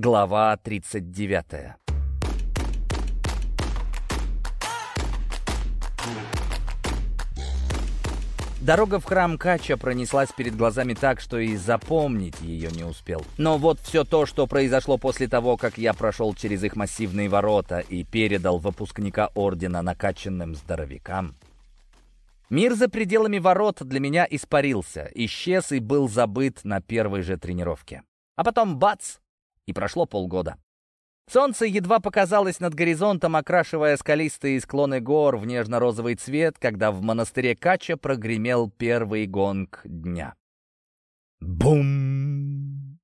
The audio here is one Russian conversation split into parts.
Глава 39 Дорога в храм Кача пронеслась перед глазами так, что и запомнить ее не успел. Но вот все то, что произошло после того, как я прошел через их массивные ворота и передал выпускника ордена накачанным здоровякам. Мир за пределами ворот для меня испарился, исчез и был забыт на первой же тренировке. А потом бац! И прошло полгода. Солнце едва показалось над горизонтом, окрашивая скалистые склоны гор в нежно-розовый цвет, когда в монастыре Кача прогремел первый гонг дня. Бум!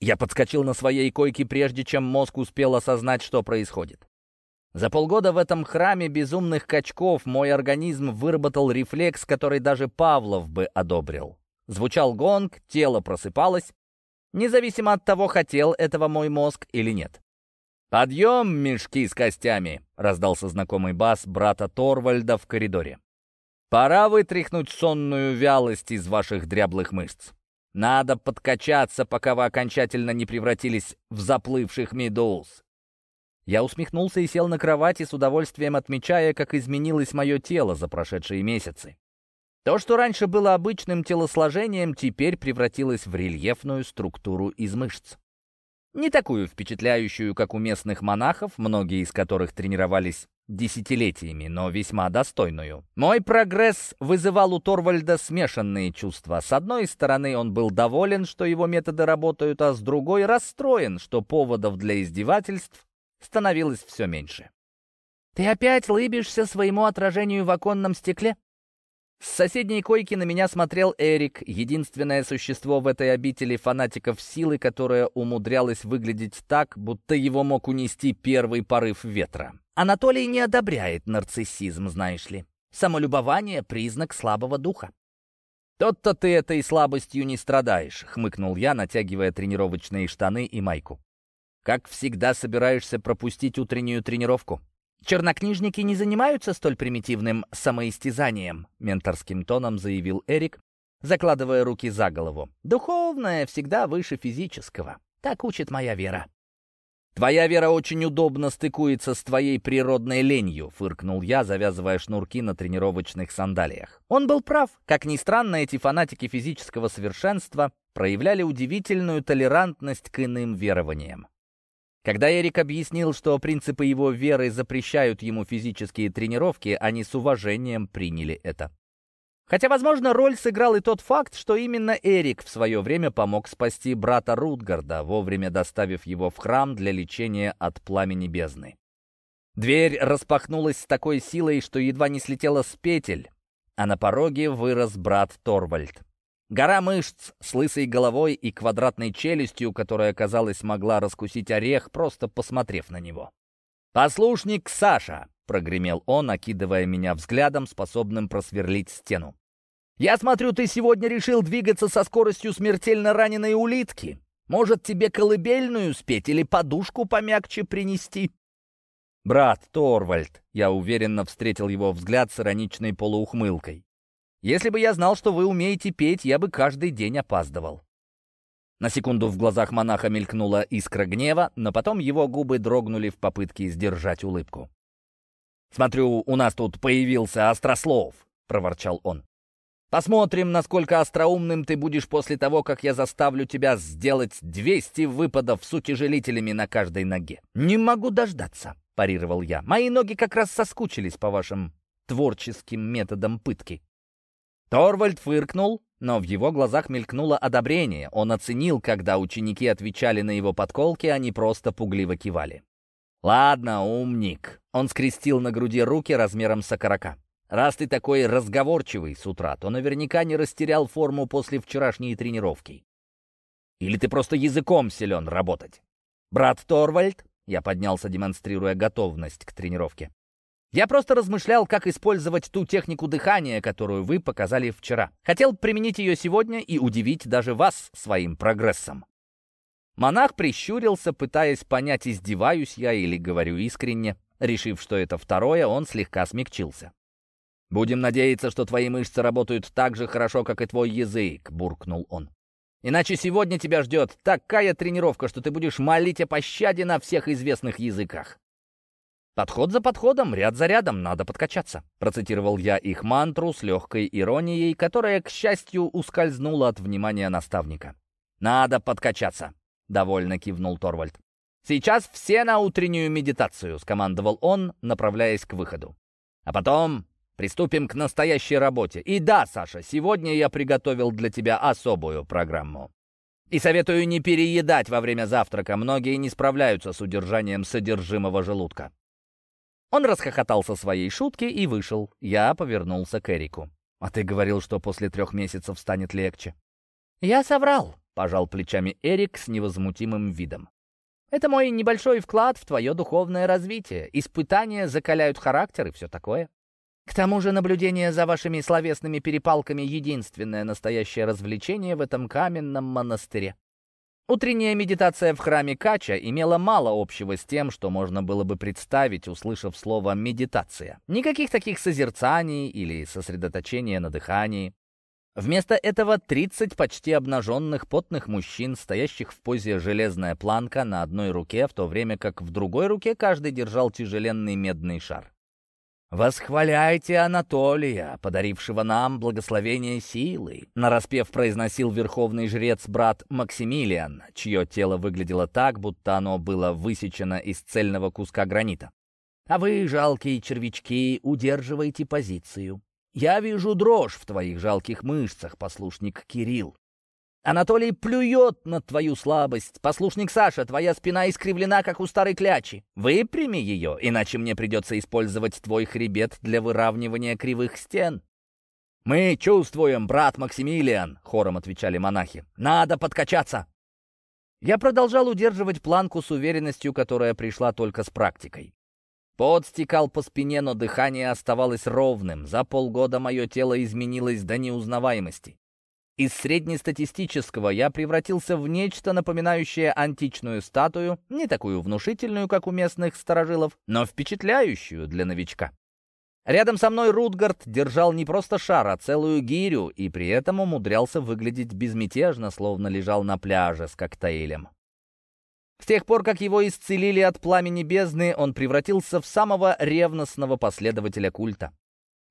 Я подскочил на своей койке, прежде чем мозг успел осознать, что происходит. За полгода в этом храме безумных качков мой организм выработал рефлекс, который даже Павлов бы одобрил. Звучал гонг, тело просыпалось, независимо от того, хотел этого мой мозг или нет. «Подъем, мешки с костями!» — раздался знакомый бас брата Торвальда в коридоре. «Пора вытряхнуть сонную вялость из ваших дряблых мышц. Надо подкачаться, пока вы окончательно не превратились в заплывших медуз». Я усмехнулся и сел на кровати, с удовольствием отмечая, как изменилось мое тело за прошедшие месяцы. То, что раньше было обычным телосложением, теперь превратилось в рельефную структуру из мышц. Не такую впечатляющую, как у местных монахов, многие из которых тренировались десятилетиями, но весьма достойную. Мой прогресс вызывал у Торвальда смешанные чувства. С одной стороны, он был доволен, что его методы работают, а с другой — расстроен, что поводов для издевательств становилось все меньше. «Ты опять лыбишься своему отражению в оконном стекле?» С соседней койки на меня смотрел Эрик, единственное существо в этой обители фанатиков силы, которое умудрялось выглядеть так, будто его мог унести первый порыв ветра. Анатолий не одобряет нарциссизм, знаешь ли. Самолюбование — признак слабого духа. «Тот-то ты этой слабостью не страдаешь», — хмыкнул я, натягивая тренировочные штаны и майку. «Как всегда собираешься пропустить утреннюю тренировку?» «Чернокнижники не занимаются столь примитивным самоистязанием», менторским тоном заявил Эрик, закладывая руки за голову. «Духовное всегда выше физического. Так учит моя вера». «Твоя вера очень удобно стыкуется с твоей природной ленью», — фыркнул я, завязывая шнурки на тренировочных сандалиях. Он был прав. Как ни странно, эти фанатики физического совершенства проявляли удивительную толерантность к иным верованиям. Когда Эрик объяснил, что принципы его веры запрещают ему физические тренировки, они с уважением приняли это. Хотя, возможно, роль сыграл и тот факт, что именно Эрик в свое время помог спасти брата Рутгарда, вовремя доставив его в храм для лечения от пламени бездны. Дверь распахнулась с такой силой, что едва не слетела с петель, а на пороге вырос брат Торвальд. Гора мышц с лысой головой и квадратной челюстью, которая, казалось, могла раскусить орех, просто посмотрев на него. «Послушник Саша!» — прогремел он, окидывая меня взглядом, способным просверлить стену. «Я смотрю, ты сегодня решил двигаться со скоростью смертельно раненой улитки. Может, тебе колыбельную спеть или подушку помягче принести?» «Брат Торвальд», — я уверенно встретил его взгляд с ироничной полуухмылкой. Если бы я знал, что вы умеете петь, я бы каждый день опаздывал». На секунду в глазах монаха мелькнула искра гнева, но потом его губы дрогнули в попытке сдержать улыбку. «Смотрю, у нас тут появился острослов», — проворчал он. «Посмотрим, насколько остроумным ты будешь после того, как я заставлю тебя сделать 200 выпадов с утяжелителями на каждой ноге». «Не могу дождаться», — парировал я. «Мои ноги как раз соскучились по вашим творческим методам пытки». Торвальд фыркнул, но в его глазах мелькнуло одобрение. Он оценил, когда ученики отвечали на его подколки, они просто пугливо кивали. «Ладно, умник». Он скрестил на груди руки размером с окорока. «Раз ты такой разговорчивый с утра, то наверняка не растерял форму после вчерашней тренировки. Или ты просто языком силен работать?» «Брат Торвальд?» Я поднялся, демонстрируя готовность к тренировке. Я просто размышлял, как использовать ту технику дыхания, которую вы показали вчера. Хотел применить ее сегодня и удивить даже вас своим прогрессом. Монах прищурился, пытаясь понять, издеваюсь я или говорю искренне. Решив, что это второе, он слегка смягчился. «Будем надеяться, что твои мышцы работают так же хорошо, как и твой язык», — буркнул он. Иначе сегодня тебя ждет такая тренировка, что ты будешь молить о пощаде на всех известных языках. «Подход за подходом, ряд за рядом, надо подкачаться», процитировал я их мантру с легкой иронией, которая, к счастью, ускользнула от внимания наставника. «Надо подкачаться», — довольно кивнул Торвальд. «Сейчас все на утреннюю медитацию», — скомандовал он, направляясь к выходу. «А потом Приступим к настоящей работе. И да, Саша, сегодня я приготовил для тебя особую программу. И советую не переедать во время завтрака. Многие не справляются с удержанием содержимого желудка. Он расхохотался своей шутки и вышел. Я повернулся к Эрику. «А ты говорил, что после трех месяцев станет легче». «Я соврал», — пожал плечами Эрик с невозмутимым видом. «Это мой небольшой вклад в твое духовное развитие. Испытания закаляют характер и все такое. К тому же наблюдение за вашими словесными перепалками — единственное настоящее развлечение в этом каменном монастыре. Утренняя медитация в храме Кача имела мало общего с тем, что можно было бы представить, услышав слово «медитация». Никаких таких созерцаний или сосредоточения на дыхании. Вместо этого 30 почти обнаженных потных мужчин, стоящих в позе «железная планка» на одной руке, в то время как в другой руке каждый держал тяжеленный медный шар. «Восхваляйте Анатолия, подарившего нам благословение силы», нараспев произносил верховный жрец-брат Максимилиан, чье тело выглядело так, будто оно было высечено из цельного куска гранита. «А вы, жалкие червячки, удерживайте позицию. Я вижу дрожь в твоих жалких мышцах, послушник Кирилл. Анатолий плюет на твою слабость. Послушник Саша, твоя спина искривлена, как у старой клячи. Выпрями ее, иначе мне придется использовать твой хребет для выравнивания кривых стен. «Мы чувствуем, брат Максимилиан», — хором отвечали монахи. «Надо подкачаться». Я продолжал удерживать планку с уверенностью, которая пришла только с практикой. Пот стекал по спине, но дыхание оставалось ровным. За полгода мое тело изменилось до неузнаваемости. Из среднестатистического я превратился в нечто напоминающее античную статую, не такую внушительную, как у местных старожилов, но впечатляющую для новичка. Рядом со мной Рутгард держал не просто шар, а целую гирю, и при этом умудрялся выглядеть безмятежно, словно лежал на пляже с коктейлем. С тех пор, как его исцелили от пламени бездны, он превратился в самого ревностного последователя культа.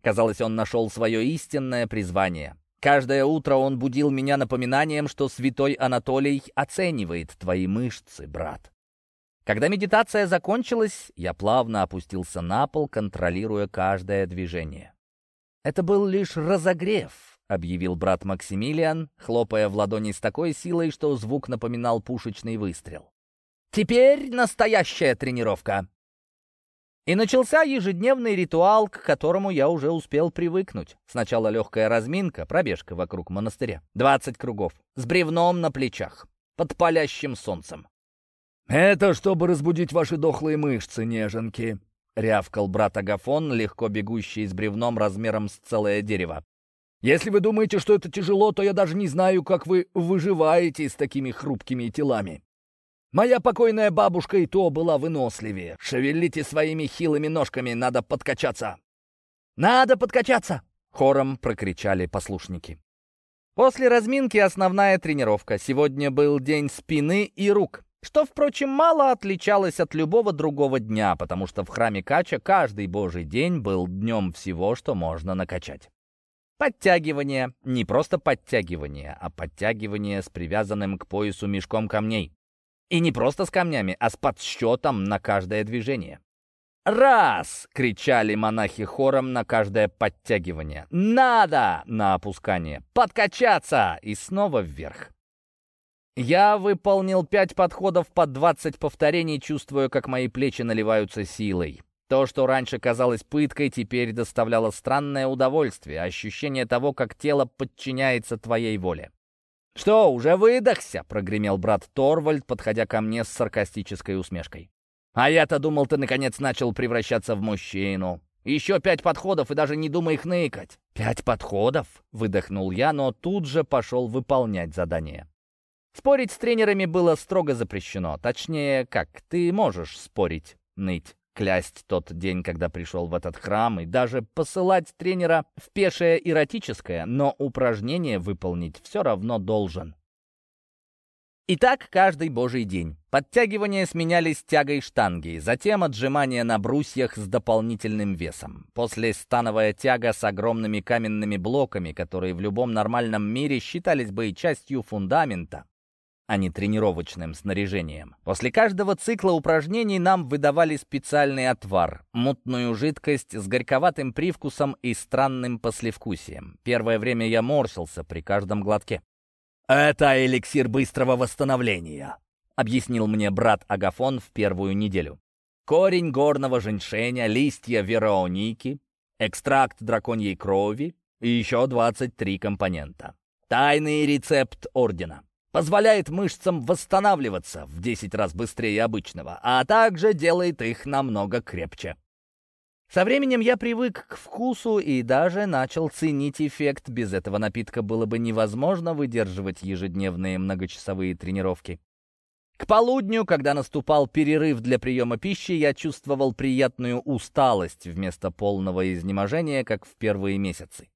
Казалось, он нашел свое истинное призвание. Каждое утро он будил меня напоминанием, что святой Анатолий оценивает твои мышцы, брат. Когда медитация закончилась, я плавно опустился на пол, контролируя каждое движение. «Это был лишь разогрев», — объявил брат Максимилиан, хлопая в ладони с такой силой, что звук напоминал пушечный выстрел. «Теперь настоящая тренировка. И начался ежедневный ритуал, к которому я уже успел привыкнуть. Сначала легкая разминка, пробежка вокруг монастыря. 20 кругов. С бревном на плечах. Под палящим солнцем. «Это чтобы разбудить ваши дохлые мышцы, неженки», — рявкал брат Агафон, легко бегущий с бревном размером с целое дерево. «Если вы думаете, что это тяжело, то я даже не знаю, как вы выживаете с такими хрупкими телами. Моя покойная бабушка и то была выносливее. Шевелите своими хилыми ножками, надо подкачаться. Надо подкачаться! Хором прокричали послушники. После разминки основная тренировка. Сегодня был день спины и рук. Что, впрочем, мало отличалось от любого другого дня, потому что в храме Кача каждый божий день был днем всего, что можно накачать. Подтягивание. Не просто подтягивание, а подтягивание с привязанным к поясу мешком камней. И не просто с камнями, а с подсчетом на каждое движение. «Раз!» — кричали монахи хором на каждое подтягивание. «Надо!» — на опускание. «Подкачаться!» и снова вверх. Я выполнил пять подходов по 20 повторений, чувствуя, как мои плечи наливаются силой. То, что раньше казалось пыткой, теперь доставляло странное удовольствие, ощущение того, как тело подчиняется твоей воле. «Что, уже выдохся?» — прогремел брат Торвальд, подходя ко мне с саркастической усмешкой. «А я-то думал, ты наконец начал превращаться в мужчину. Еще пять подходов и даже не думай хныкать». «Пять подходов?» — выдохнул я, но тут же пошел выполнять задание. Спорить с тренерами было строго запрещено. Точнее, как, ты можешь спорить, ныть клясть тот день, когда пришел в этот храм, и даже посылать тренера в пешее эротическое, но упражнение выполнить все равно должен. И так каждый божий день. Подтягивания сменялись тягой штанги, затем отжимания на брусьях с дополнительным весом. После становая тяга с огромными каменными блоками, которые в любом нормальном мире считались бы частью фундамента, а не тренировочным снаряжением. После каждого цикла упражнений нам выдавали специальный отвар, мутную жидкость с горьковатым привкусом и странным послевкусием. Первое время я морщился при каждом глотке. «Это эликсир быстрого восстановления», — объяснил мне брат Агафон в первую неделю. «Корень горного женьшеня, листья вероники, экстракт драконьей крови и еще 23 компонента. Тайный рецепт ордена. Позволяет мышцам восстанавливаться в 10 раз быстрее обычного, а также делает их намного крепче. Со временем я привык к вкусу и даже начал ценить эффект. Без этого напитка было бы невозможно выдерживать ежедневные многочасовые тренировки. К полудню, когда наступал перерыв для приема пищи, я чувствовал приятную усталость вместо полного изнеможения, как в первые месяцы.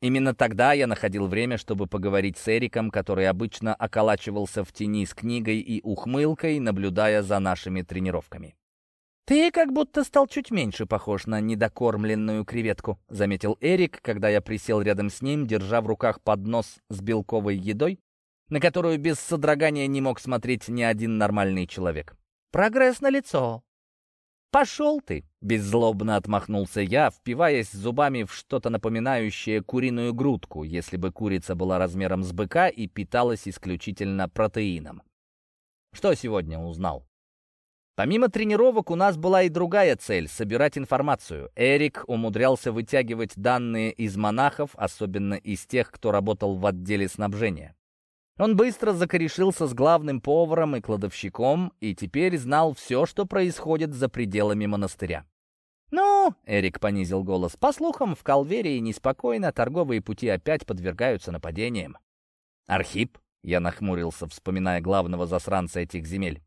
Именно тогда я находил время, чтобы поговорить с Эриком, который обычно околачивался в тени с книгой и ухмылкой, наблюдая за нашими тренировками. «Ты как будто стал чуть меньше похож на недокормленную креветку», — заметил Эрик, когда я присел рядом с ним, держа в руках поднос с белковой едой, на которую без содрогания не мог смотреть ни один нормальный человек. «Прогресс на лицо. «Пошел ты!» — беззлобно отмахнулся я, впиваясь зубами в что-то напоминающее куриную грудку, если бы курица была размером с быка и питалась исключительно протеином. Что сегодня узнал? Помимо тренировок у нас была и другая цель — собирать информацию. Эрик умудрялся вытягивать данные из монахов, особенно из тех, кто работал в отделе снабжения. Он быстро закорешился с главным поваром и кладовщиком и теперь знал все, что происходит за пределами монастыря. «Ну», — Эрик понизил голос, — «по слухам, в Калверии неспокойно, торговые пути опять подвергаются нападениям». «Архип?» — я нахмурился, вспоминая главного засранца этих земель.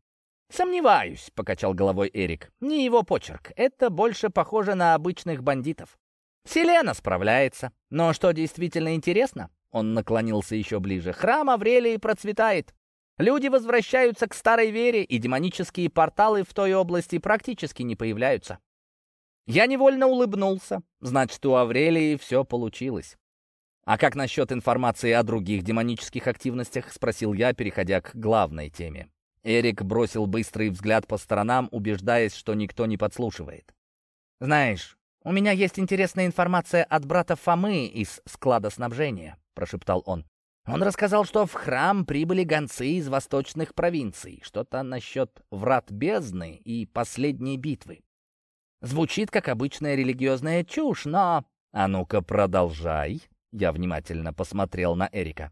«Сомневаюсь», — покачал головой Эрик. «Не его почерк. Это больше похоже на обычных бандитов. Селена справляется. Но что действительно интересно?» Он наклонился еще ближе. «Храм Аврелии процветает. Люди возвращаются к старой вере, и демонические порталы в той области практически не появляются». Я невольно улыбнулся. Значит, у Аврелии все получилось. «А как насчет информации о других демонических активностях?» — спросил я, переходя к главной теме. Эрик бросил быстрый взгляд по сторонам, убеждаясь, что никто не подслушивает. «Знаешь, у меня есть интересная информация от брата Фомы из склада снабжения», — прошептал он. «Он рассказал, что в храм прибыли гонцы из восточных провинций. Что-то насчет врат бездны и последней битвы. Звучит как обычная религиозная чушь, но...» «А ну-ка, продолжай», — я внимательно посмотрел на Эрика.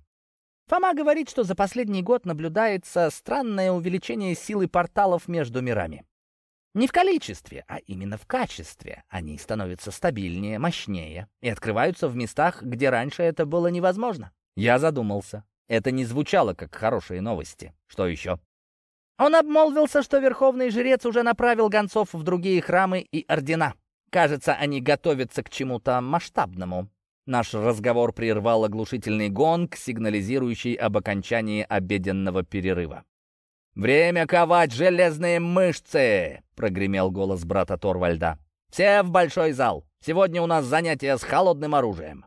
Фома говорит, что за последний год наблюдается странное увеличение силы порталов между мирами. Не в количестве, а именно в качестве. Они становятся стабильнее, мощнее и открываются в местах, где раньше это было невозможно. Я задумался. Это не звучало как хорошие новости. Что еще? Он обмолвился, что верховный жрец уже направил гонцов в другие храмы и ордена. Кажется, они готовятся к чему-то масштабному. Наш разговор прервал оглушительный гонг, сигнализирующий об окончании обеденного перерыва. «Время ковать железные мышцы!» — прогремел голос брата Торвальда. «Все в большой зал! Сегодня у нас занятия с холодным оружием!»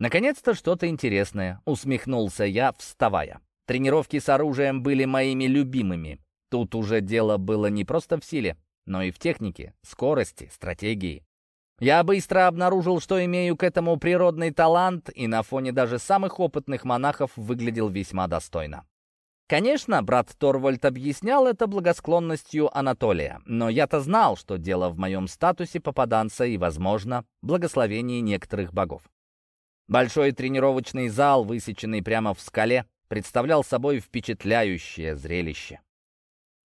«Наконец-то что-то интересное!» — усмехнулся я, вставая. Тренировки с оружием были моими любимыми. Тут уже дело было не просто в силе, но и в технике, скорости, стратегии. Я быстро обнаружил, что имею к этому природный талант, и на фоне даже самых опытных монахов выглядел весьма достойно. Конечно, брат Торвальд объяснял это благосклонностью Анатолия, но я-то знал, что дело в моем статусе попаданца и, возможно, благословении некоторых богов. Большой тренировочный зал, высеченный прямо в скале, представлял собой впечатляющее зрелище.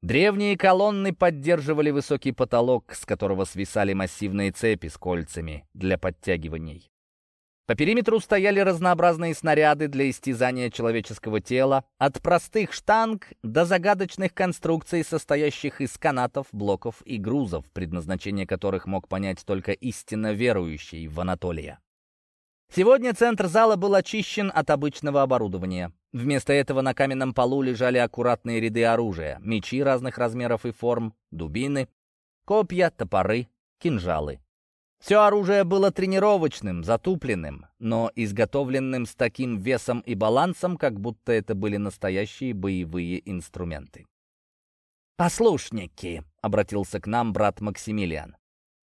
Древние колонны поддерживали высокий потолок, с которого свисали массивные цепи с кольцами для подтягиваний. По периметру стояли разнообразные снаряды для истязания человеческого тела, от простых штанг до загадочных конструкций, состоящих из канатов, блоков и грузов, предназначение которых мог понять только истинно верующий в Анатолия. Сегодня центр зала был очищен от обычного оборудования. Вместо этого на каменном полу лежали аккуратные ряды оружия, мечи разных размеров и форм, дубины, копья, топоры, кинжалы. Все оружие было тренировочным, затупленным, но изготовленным с таким весом и балансом, как будто это были настоящие боевые инструменты. «Послушники», — обратился к нам брат Максимилиан,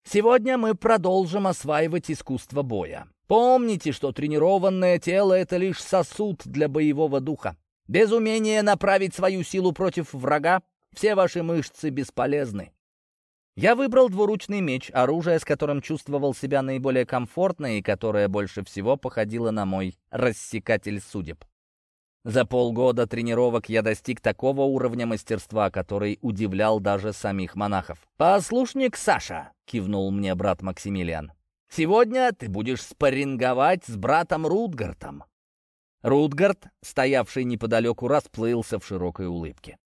«сегодня мы продолжим осваивать искусство боя. Помните, что тренированное тело — это лишь сосуд для боевого духа. Без умения направить свою силу против врага все ваши мышцы бесполезны. Я выбрал двуручный меч, оружие, с которым чувствовал себя наиболее комфортно и которое больше всего походило на мой рассекатель судеб. За полгода тренировок я достиг такого уровня мастерства, который удивлял даже самих монахов. «Послушник Саша», — кивнул мне брат Максимилиан, Сегодня ты будешь спарринговать с братом Рутгартом». Рутгард, стоявший неподалеку, расплылся в широкой улыбке.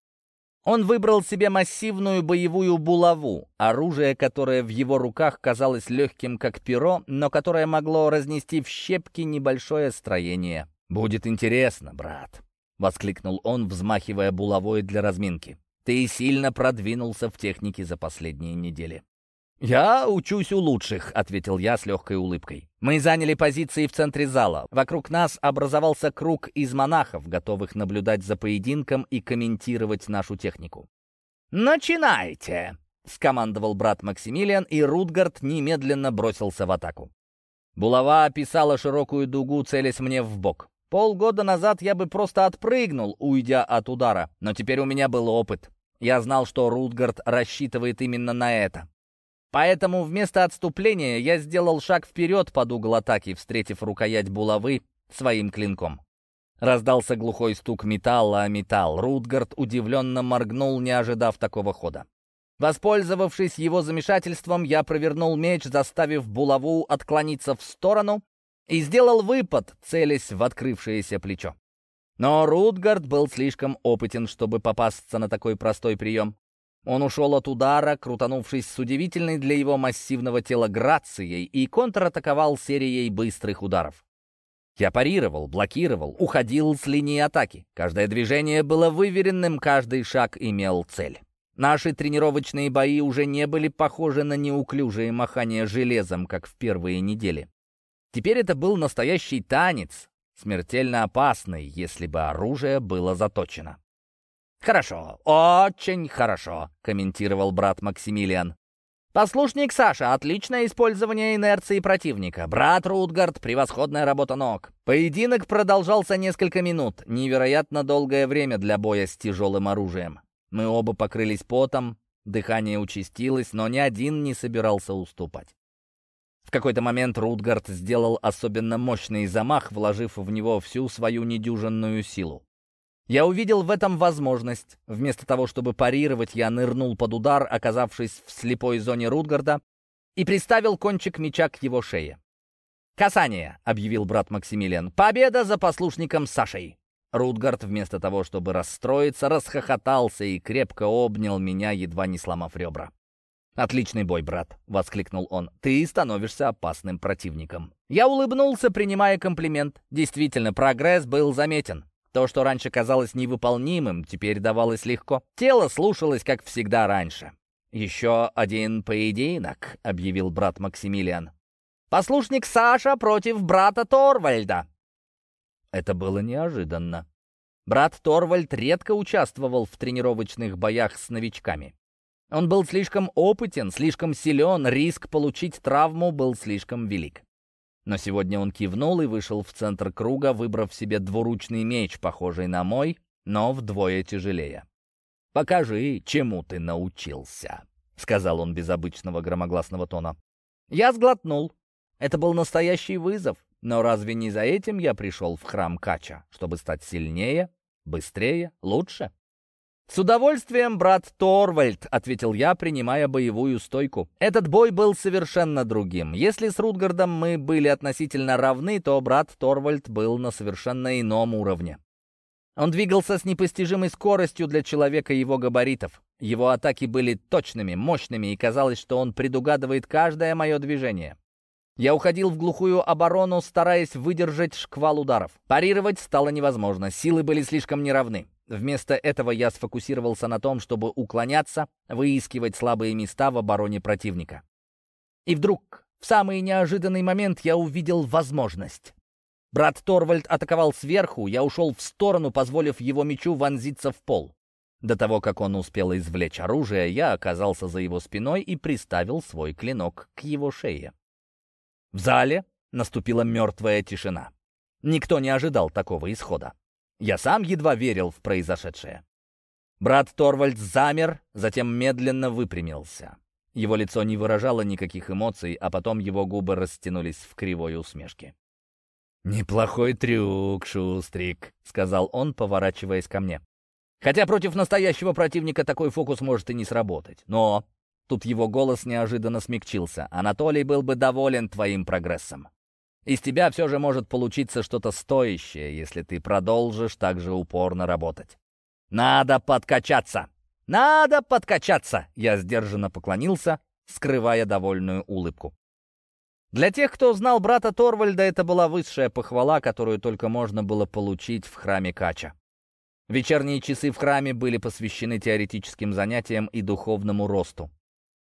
Он выбрал себе массивную боевую булаву, оружие, которое в его руках казалось легким, как перо, но которое могло разнести в щепки небольшое строение. «Будет интересно, брат», — воскликнул он, взмахивая булавой для разминки. «Ты сильно продвинулся в технике за последние недели». «Я учусь у лучших», — ответил я с легкой улыбкой. Мы заняли позиции в центре зала. Вокруг нас образовался круг из монахов, готовых наблюдать за поединком и комментировать нашу технику. «Начинайте!» — скомандовал брат Максимилиан, и Рутгард немедленно бросился в атаку. Булава описала широкую дугу, целясь мне в бок. Полгода назад я бы просто отпрыгнул, уйдя от удара, но теперь у меня был опыт. Я знал, что Рутгард рассчитывает именно на это. Поэтому вместо отступления я сделал шаг вперед под угол атаки, встретив рукоять булавы своим клинком. Раздался глухой стук металла о металл. Рутгард удивленно моргнул, не ожидав такого хода. Воспользовавшись его замешательством, я провернул меч, заставив булаву отклониться в сторону и сделал выпад, целясь в открывшееся плечо. Но Рутгард был слишком опытен, чтобы попасться на такой простой прием. Он ушел от удара, крутанувшись с удивительной для его массивного тела грацией, и контратаковал серией быстрых ударов. Я парировал, блокировал, уходил с линии атаки. Каждое движение было выверенным, каждый шаг имел цель. Наши тренировочные бои уже не были похожи на неуклюжие махания железом, как в первые недели. Теперь это был настоящий танец, смертельно опасный, если бы оружие было заточено. «Хорошо, очень хорошо», — комментировал брат Максимилиан. «Послушник Саша, отличное использование инерции противника. Брат Рутгард, превосходная работа ног». Поединок продолжался несколько минут, невероятно долгое время для боя с тяжелым оружием. Мы оба покрылись потом, дыхание участилось, но ни один не собирался уступать. В какой-то момент Рутгард сделал особенно мощный замах, вложив в него всю свою недюжинную силу. Я увидел в этом возможность. Вместо того, чтобы парировать, я нырнул под удар, оказавшись в слепой зоне Рутгарда, и приставил кончик меча к его шее. «Касание!» — объявил брат Максимилиан. «Победа за послушником Сашей!» Рутгард, вместо того, чтобы расстроиться, расхохотался и крепко обнял меня, едва не сломав ребра. «Отличный бой, брат!» — воскликнул он. «Ты становишься опасным противником». Я улыбнулся, принимая комплимент. Действительно, прогресс был заметен. То, что раньше казалось невыполнимым, теперь давалось легко. Тело слушалось, как всегда раньше. «Еще один поединок», — объявил брат Максимилиан. «Послушник Саша против брата Торвальда». Это было неожиданно. Брат Торвальд редко участвовал в тренировочных боях с новичками. Он был слишком опытен, слишком силен, риск получить травму был слишком велик. Но сегодня он кивнул и вышел в центр круга, выбрав себе двуручный меч, похожий на мой, но вдвое тяжелее. «Покажи, чему ты научился», — сказал он без обычного громогласного тона. Я сглотнул. Это был настоящий вызов. Но разве не за этим я пришел в храм Кача, чтобы стать сильнее, быстрее, лучше? «С удовольствием, брат Торвальд», — ответил я, принимая боевую стойку. Этот бой был совершенно другим. Если с Рутгардом мы были относительно равны, то брат Торвальд был на совершенно ином уровне. Он двигался с непостижимой скоростью для человека его габаритов. Его атаки были точными, мощными, и казалось, что он предугадывает каждое мое движение. Я уходил в глухую оборону, стараясь выдержать шквал ударов. Парировать стало невозможно, силы были слишком неравны. Вместо этого я сфокусировался на том, чтобы уклоняться, выискивать слабые места в обороне противника. И вдруг, в самый неожиданный момент, я увидел возможность. Брат Торвальд атаковал сверху, я ушел в сторону, позволив его мечу вонзиться в пол. До того, как он успел извлечь оружие, я оказался за его спиной и приставил свой клинок к его шее. В зале наступила мертвая тишина. Никто не ожидал такого исхода. Я сам едва верил в произошедшее. Брат Торвальд замер, затем медленно выпрямился. Его лицо не выражало никаких эмоций, а потом его губы растянулись в кривой усмешке. «Неплохой трюк, Шустрик», — сказал он, поворачиваясь ко мне. «Хотя против настоящего противника такой фокус может и не сработать. Но...» Тут его голос неожиданно смягчился. «Анатолий был бы доволен твоим прогрессом. Из тебя все же может получиться что-то стоящее, если ты продолжишь так же упорно работать. Надо подкачаться! Надо подкачаться!» Я сдержанно поклонился, скрывая довольную улыбку. Для тех, кто знал брата Торвальда, это была высшая похвала, которую только можно было получить в храме Кача. Вечерние часы в храме были посвящены теоретическим занятиям и духовному росту.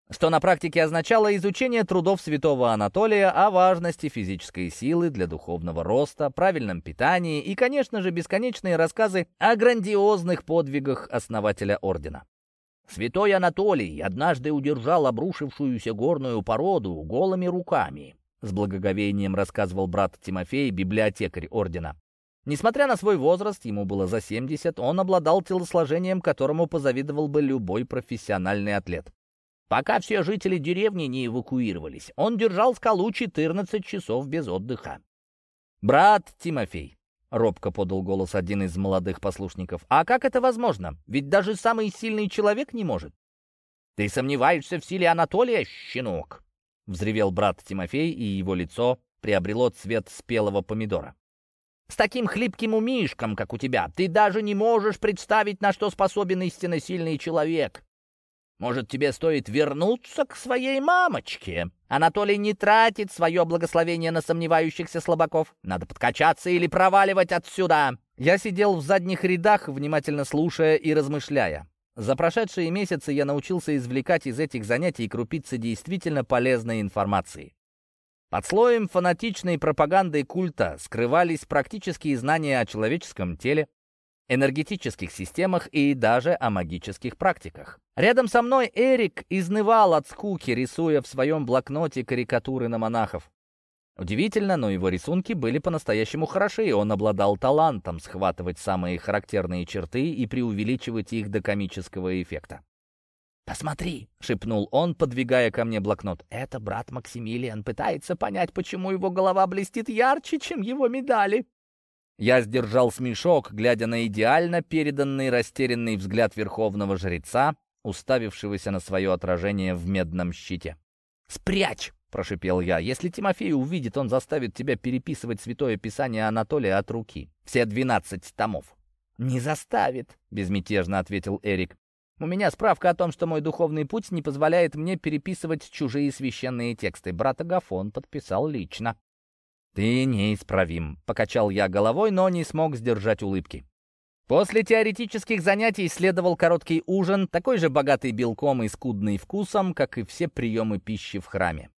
Что на практике означало изучение трудов святого Анатолия о важности физической силы для духовного роста, правильном питании и, конечно же, бесконечные рассказы о грандиозных подвигах основателя ордена. Святой Анатолий однажды удержал обрушившуюся горную породу голыми руками, с благоговением рассказывал брат Тимофей, библиотекарь ордена. Несмотря на свой возраст, ему было за 70, он обладал телосложением, которому позавидовал бы любой профессиональный атлет. Пока все жители деревни не эвакуировались, он держал скалу 14 часов без отдыха. «Брат Тимофей, — робко подал голос один из молодых послушников. «А как это возможно? Ведь даже самый сильный человек не может». «Ты сомневаешься в силе Анатолия, щенок?» — взревел брат Тимофей, и его лицо приобрело цвет спелого помидора. «С таким хлипким умишком, как у тебя, ты даже не можешь представить, на что способен истинно сильный человек. Может, тебе стоит вернуться к своей мамочке? Анатолий не тратит свое благословение на сомневающихся слабаков. Надо подкачаться или проваливать отсюда. Я сидел в задних рядах, внимательно слушая и размышляя. За прошедшие месяцы я научился извлекать из этих занятий крупицы действительно полезной информации. Под слоем фанатичной пропаганды культа скрывались практические знания о человеческом теле, энергетических системах и даже о магических практиках. Рядом со мной Эрик изнывал от скуки, рисуя в своем блокноте карикатуры на монахов. Удивительно, но его рисунки были по-настоящему хороши, и он обладал талантом схватывать самые характерные черты и преувеличивать их до комического эффекта. «Посмотри!» — шепнул он, подвигая ко мне блокнот. «Это брат Максимилиан пытается понять, почему его голова блестит ярче, чем его медали». Я сдержал смешок, глядя на идеально переданный растерянный взгляд верховного жреца, уставившегося на свое отражение в медном щите. «Спрячь!» — прошипел я. «Если Тимофей увидит, он заставит тебя переписывать Святое Писание Анатолия от руки. Все двенадцать томов». «Не заставит», — безмятежно ответил Эрик. «У меня справка о том, что мой духовный путь не позволяет мне переписывать чужие священные тексты. Брат Агафон подписал лично». «Ты неисправим», — покачал я головой, но не смог сдержать улыбки. После теоретических занятий следовал короткий ужин, такой же богатый белком и скудный вкусом, как и все приемы пищи в храме.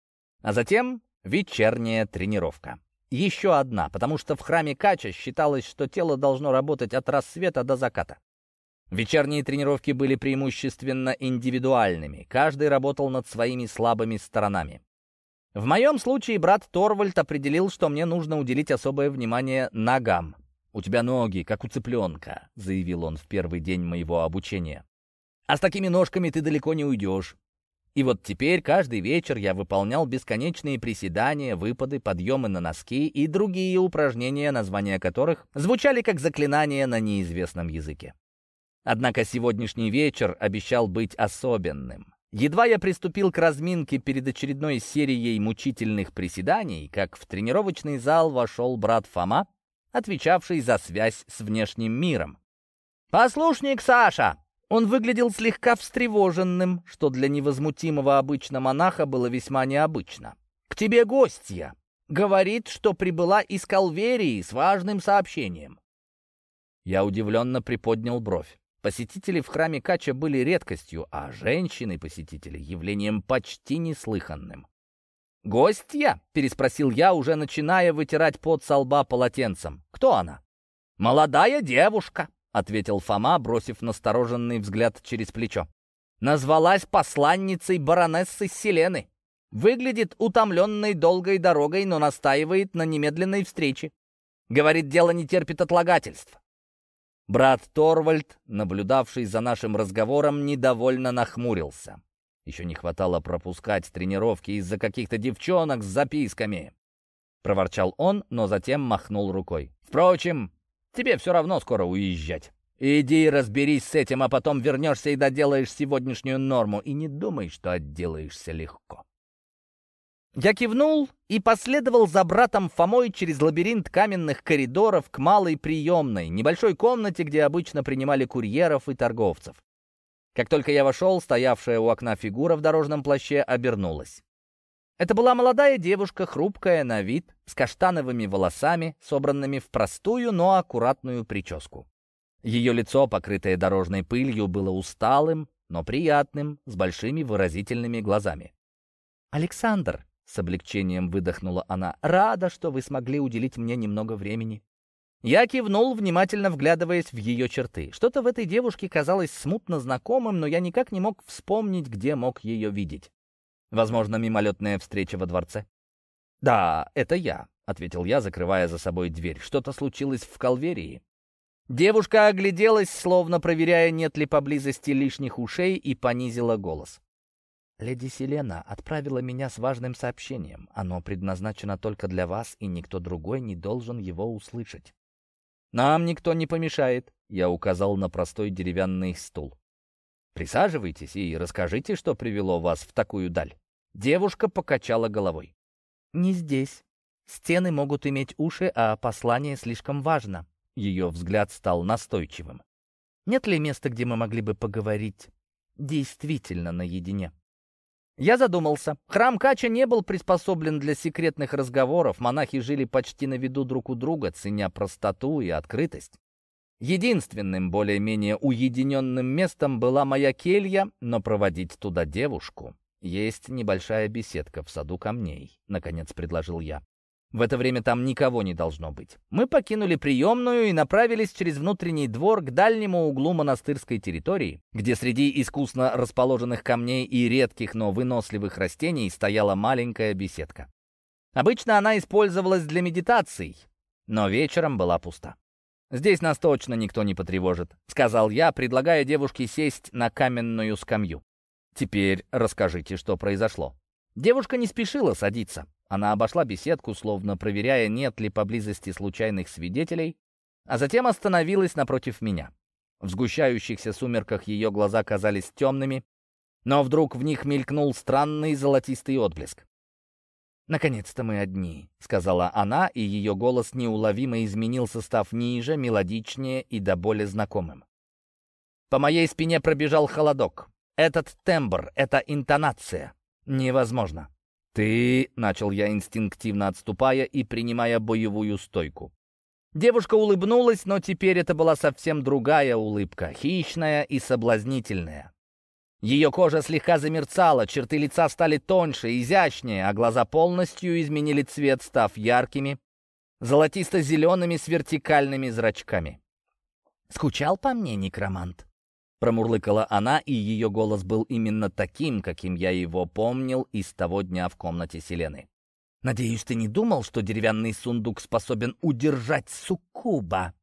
А затем вечерняя тренировка. Еще одна, потому что в храме Кача считалось, что тело должно работать от рассвета до заката. Вечерние тренировки были преимущественно индивидуальными, каждый работал над своими слабыми сторонами. В моем случае брат Торвальд определил, что мне нужно уделить особое внимание ногам. «У тебя ноги, как у цыпленка», — заявил он в первый день моего обучения. «А с такими ножками ты далеко не уйдешь». И вот теперь каждый вечер я выполнял бесконечные приседания, выпады, подъемы на носки и другие упражнения, названия которых звучали как заклинания на неизвестном языке. Однако сегодняшний вечер обещал быть особенным. Едва я приступил к разминке перед очередной серией мучительных приседаний, как в тренировочный зал вошел брат Фома, отвечавший за связь с внешним миром. «Послушник Саша!» Он выглядел слегка встревоженным, что для невозмутимого обычно монаха было весьма необычно. тебе гостья. Говорит, что прибыла из Калверии с важным сообщением». Я удивленно приподнял бровь. Посетители в храме Кача были редкостью, а женщины-посетители — явлением почти неслыханным. «Гостья?» — переспросил я, уже начиная вытирать пот со лба полотенцем. «Кто она?» «Молодая девушка», — ответил Фома, бросив настороженный взгляд через плечо. «Назвалась посланницей баронессы Селены. Выглядит утомленной долгой дорогой, но настаивает на немедленной встрече. Говорит, дело не терпит отлагательств. Брат Торвальд, наблюдавший за нашим разговором, недовольно нахмурился. Еще не хватало пропускать тренировки из-за каких-то девчонок с записками. Проворчал он, но затем махнул рукой. «Впрочем, тебе все равно скоро уезжать. Иди разберись с этим, а потом вернешься и доделаешь сегодняшнюю норму. И не думай, что отделаешься легко». Я кивнул и последовал за братом Фомой через лабиринт каменных коридоров к малой приемной, небольшой комнате, где обычно принимали курьеров и торговцев. Как только я вошел, стоявшая у окна фигура в дорожном плаще обернулась. Это была молодая девушка, хрупкая на вид, с каштановыми волосами, собранными в простую, но аккуратную прическу. Ее лицо, покрытое дорожной пылью, было усталым, но приятным, с большими выразительными глазами. «Александр», с облегчением выдохнула она. «Рада, что вы смогли уделить мне немного времени». Я кивнул, внимательно вглядываясь в ее черты. Что-то в этой девушке казалось смутно знакомым, но я никак не мог вспомнить, где мог ее видеть. Возможно, мимолетная встреча во дворце. «Да, это я», — ответил я, закрывая за собой дверь. «Что-то случилось в Калверии». Девушка огляделась, словно проверяя, нет ли поблизости лишних ушей, и понизила голос. Леди Селена отправила меня с важным сообщением. Оно предназначено только для вас, и никто другой не должен его услышать. «Нам никто не помешает», — я указал на простой деревянный стул. «Присаживайтесь и расскажите, что привело вас в такую даль». Девушка покачала головой. «Не здесь. Стены могут иметь уши, а послание слишком важно». Ее взгляд стал настойчивым. «Нет ли места, где мы могли бы поговорить действительно наедине?» Я задумался. Храм Кача не был приспособлен для секретных разговоров, монахи жили почти на виду друг у друга, ценя простоту и открытость. Единственным более-менее уединенным местом была моя келья, но проводить туда девушку. Есть небольшая беседка в саду камней, наконец предложил я. В это время там никого не должно быть. Мы покинули приемную и направились через внутренний двор к дальнему углу монастырской территории, где среди искусно расположенных камней и редких, но выносливых растений стояла маленькая беседка. Обычно она использовалась для медитаций, но вечером была пуста. «Здесь нас точно никто не потревожит», — сказал я, предлагая девушке сесть на каменную скамью. «Теперь расскажите, что произошло». Девушка не спешила садиться. Она обошла беседку, словно проверяя, нет ли поблизости случайных свидетелей, а затем остановилась напротив меня. В сгущающихся сумерках ее глаза казались темными, но вдруг в них мелькнул странный золотистый отблеск. «Наконец-то мы одни», — сказала она, и ее голос неуловимо изменился, став ниже, мелодичнее и до боли знакомым. По моей спине пробежал холодок. Этот тембр, эта интонация. Невозможно. «Ты...» — начал я инстинктивно отступая и принимая боевую стойку. Девушка улыбнулась, но теперь это была совсем другая улыбка, хищная и соблазнительная. Ее кожа слегка замерцала, черты лица стали тоньше, изящнее, а глаза полностью изменили цвет, став яркими, золотисто-зелеными с вертикальными зрачками. «Скучал по мне, некромант?» Промурлыкала она, и ее голос был именно таким, каким я его помнил из того дня в комнате Селены. «Надеюсь, ты не думал, что деревянный сундук способен удержать суккуба?»